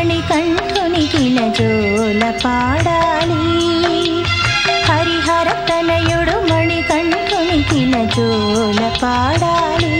కణి మణికంఠునికి నజోల పాడాలి. హరిహర తనయుడు మణికంఠునికి నజోల పాడాలి.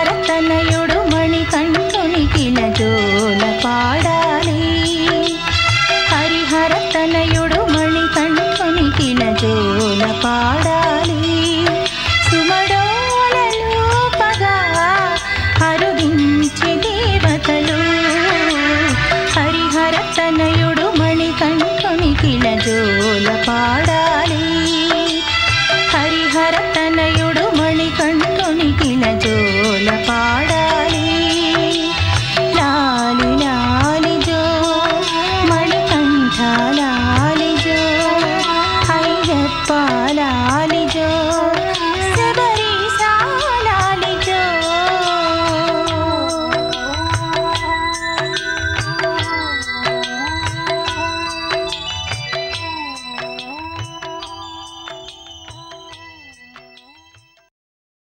நரத்தனையோ